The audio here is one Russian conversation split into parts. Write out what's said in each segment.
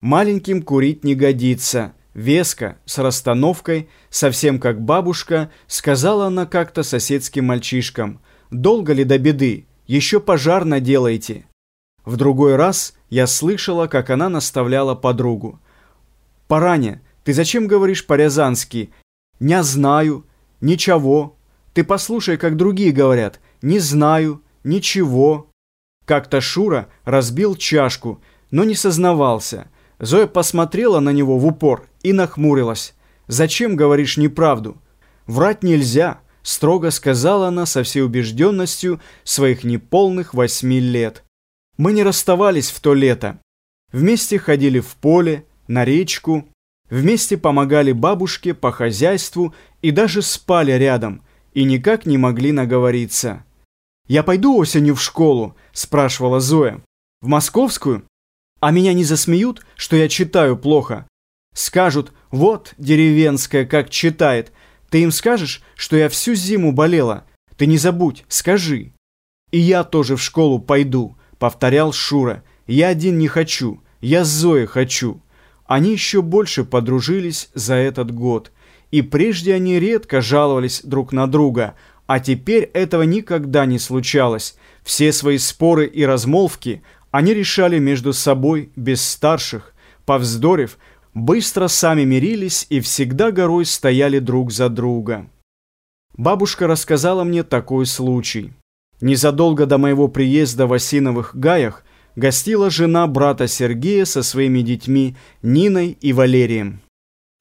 Маленьким курить не годится. Веско, с расстановкой, совсем как бабушка, сказала она как-то соседским мальчишкам. «Долго ли до беды? Еще пожар наделайте». В другой раз я слышала, как она наставляла подругу. «Параня, ты зачем говоришь по-рязански? Не знаю, ничего. Ты послушай, как другие говорят. Не знаю, ничего». Как-то Шура разбил чашку, но не сознавался. Зоя посмотрела на него в упор и нахмурилась. «Зачем говоришь неправду? Врать нельзя», — строго сказала она со всей убежденностью своих неполных восьми лет. Мы не расставались в то лето. Вместе ходили в поле, на речку, вместе помогали бабушке по хозяйству и даже спали рядом, и никак не могли наговориться. «Я пойду осенью в школу?» – спрашивала Зоя. «В московскую? А меня не засмеют, что я читаю плохо? Скажут, вот деревенская как читает. Ты им скажешь, что я всю зиму болела? Ты не забудь, скажи». «И я тоже в школу пойду», – повторял Шура. «Я один не хочу, я с Зоей хочу». Они еще больше подружились за этот год. И прежде они редко жаловались друг на друга – а теперь этого никогда не случалось. Все свои споры и размолвки они решали между собой без старших. Повздорив, быстро сами мирились и всегда горой стояли друг за друга. Бабушка рассказала мне такой случай. Незадолго до моего приезда в Осиновых Гаях гостила жена брата Сергея со своими детьми Ниной и Валерием.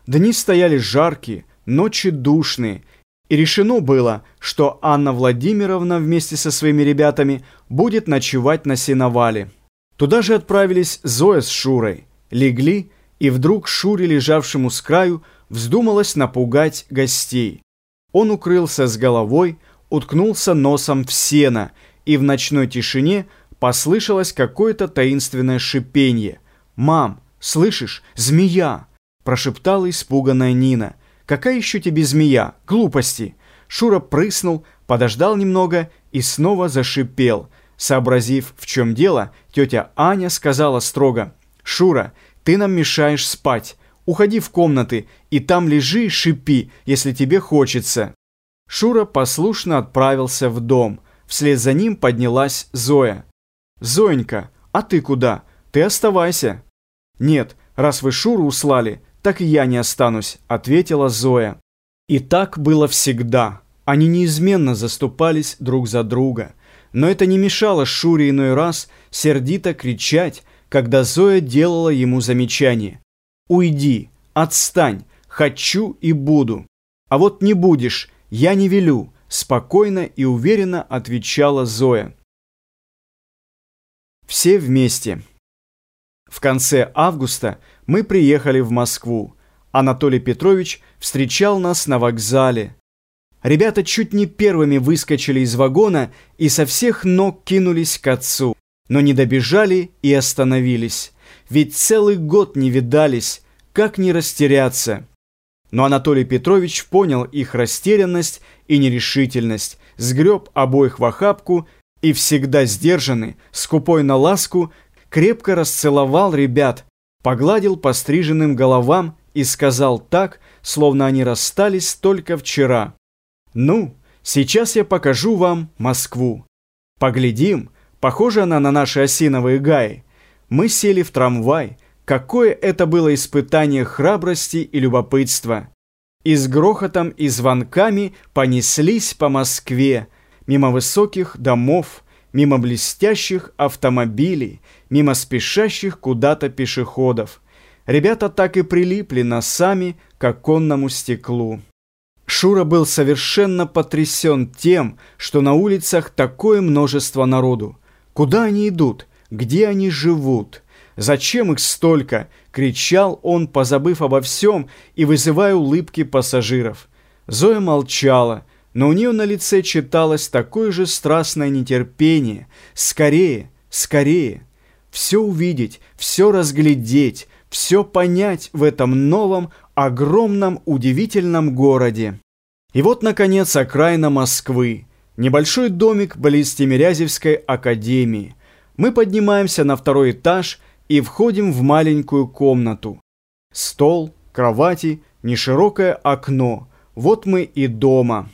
Дни стояли жаркие, ночи душные, и решено было, что Анна Владимировна вместе со своими ребятами будет ночевать на сеновале. Туда же отправились Зоя с Шурой. Легли, и вдруг Шуре, лежавшему с краю, вздумалось напугать гостей. Он укрылся с головой, уткнулся носом в сено, и в ночной тишине послышалось какое-то таинственное шипенье. «Мам, слышишь, змея!» – прошептала испуганная Нина. Какая еще тебе змея? Глупости!» Шура прыснул, подождал немного и снова зашипел. Сообразив, в чем дело, тетя Аня сказала строго, «Шура, ты нам мешаешь спать. Уходи в комнаты и там лежи шипи, если тебе хочется». Шура послушно отправился в дом. Вслед за ним поднялась Зоя. «Зоенька, а ты куда? Ты оставайся». «Нет, раз вы Шуру услали, так и я не останусь», — ответила Зоя. И так было всегда. Они неизменно заступались друг за друга. Но это не мешало Шуре иной раз сердито кричать, когда Зоя делала ему замечание. «Уйди, отстань, хочу и буду». «А вот не будешь, я не велю», — спокойно и уверенно отвечала Зоя. Все вместе. В конце августа мы приехали в Москву. Анатолий Петрович встречал нас на вокзале. Ребята чуть не первыми выскочили из вагона и со всех ног кинулись к отцу, но не добежали и остановились. Ведь целый год не видались, как не растеряться. Но Анатолий Петрович понял их растерянность и нерешительность, сгреб обоих в охапку и всегда сдержанный, скупой на ласку, крепко расцеловал ребят, погладил по стриженным головам и сказал так, словно они расстались только вчера. «Ну, сейчас я покажу вам Москву. Поглядим, похожа она на наши осиновые гаи. Мы сели в трамвай. Какое это было испытание храбрости и любопытства!» И с грохотом и звонками понеслись по Москве, мимо высоких домов, мимо блестящих автомобилей, мимо спешащих куда-то пешеходов. Ребята так и прилипли носами к оконному стеклу. Шура был совершенно потрясен тем, что на улицах такое множество народу. Куда они идут? Где они живут? Зачем их столько? Кричал он, позабыв обо всем и вызывая улыбки пассажиров. Зоя молчала, но у нее на лице читалось такое же страстное нетерпение. Скорее, скорее. Все увидеть, все разглядеть, все понять в этом новом, огромном, удивительном городе. И вот, наконец, окраина Москвы. Небольшой домик близ Тимирязевской академии. Мы поднимаемся на второй этаж, и входим в маленькую комнату. Стол, кровати, неширокое окно. Вот мы и дома.